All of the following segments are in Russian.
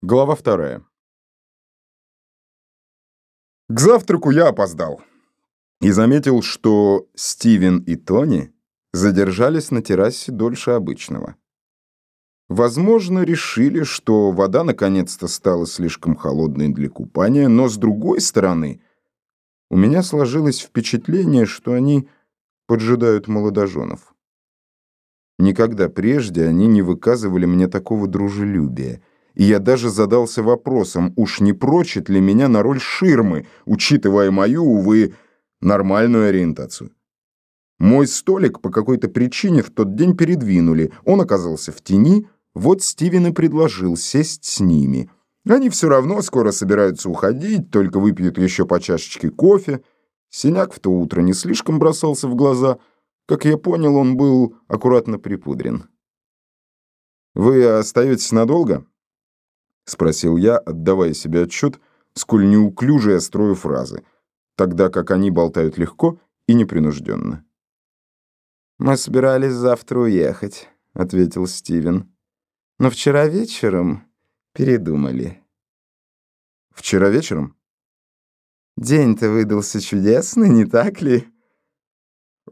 Глава вторая. К завтраку я опоздал и заметил, что Стивен и Тони задержались на террасе дольше обычного. Возможно, решили, что вода наконец-то стала слишком холодной для купания, но с другой стороны, у меня сложилось впечатление, что они поджидают молодоженов. Никогда прежде они не выказывали мне такого дружелюбия — я даже задался вопросом, уж не прочит ли меня на роль ширмы, учитывая мою, увы, нормальную ориентацию. Мой столик по какой-то причине в тот день передвинули, он оказался в тени, вот Стивен и предложил сесть с ними. Они все равно скоро собираются уходить, только выпьют еще по чашечке кофе. Синяк в то утро не слишком бросался в глаза. Как я понял, он был аккуратно припудрен. «Вы остаетесь надолго?» — спросил я, отдавая себе отчет, сколь неуклюже я строю фразы, тогда как они болтают легко и непринужденно. «Мы собирались завтра уехать», — ответил Стивен. «Но вчера вечером передумали». «Вчера вечером?» «День-то выдался чудесный, не так ли?»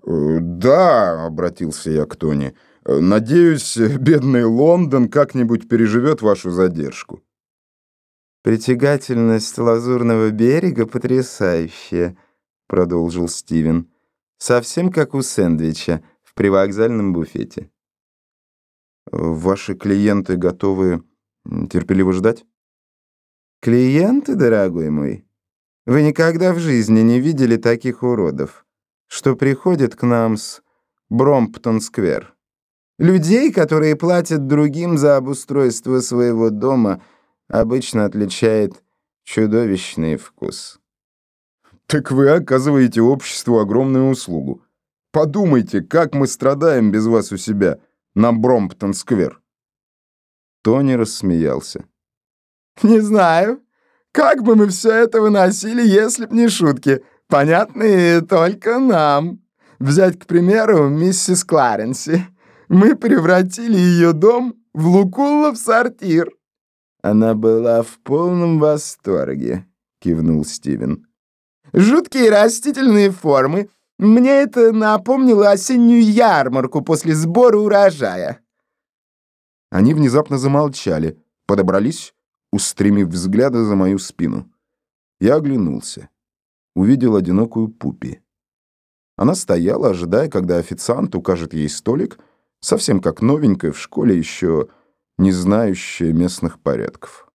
«Э, «Да», — обратился я к Тони. «Надеюсь, бедный Лондон как-нибудь переживет вашу задержку». «Притягательность лазурного берега потрясающая», — продолжил Стивен. «Совсем как у сэндвича в привокзальном буфете». «Ваши клиенты готовы терпеливо ждать?» «Клиенты, дорогой мой? Вы никогда в жизни не видели таких уродов, что приходят к нам с Бромптон-сквер. Людей, которые платят другим за обустройство своего дома — обычно отличает чудовищный вкус. Так вы оказываете обществу огромную услугу. Подумайте, как мы страдаем без вас у себя на Бромптон-сквер. Тони рассмеялся. Не знаю, как бы мы все это выносили, если б не шутки, понятные только нам. Взять, к примеру, миссис Кларенси. Мы превратили ее дом в Лукуллов сортир. Она была в полном восторге, кивнул Стивен. Жуткие растительные формы. Мне это напомнило осеннюю ярмарку после сбора урожая. Они внезапно замолчали, подобрались, устремив взгляды за мою спину. Я оглянулся. Увидел одинокую Пупи. Она стояла, ожидая, когда официант укажет ей столик, совсем как новенькая в школе еще не знающая местных порядков.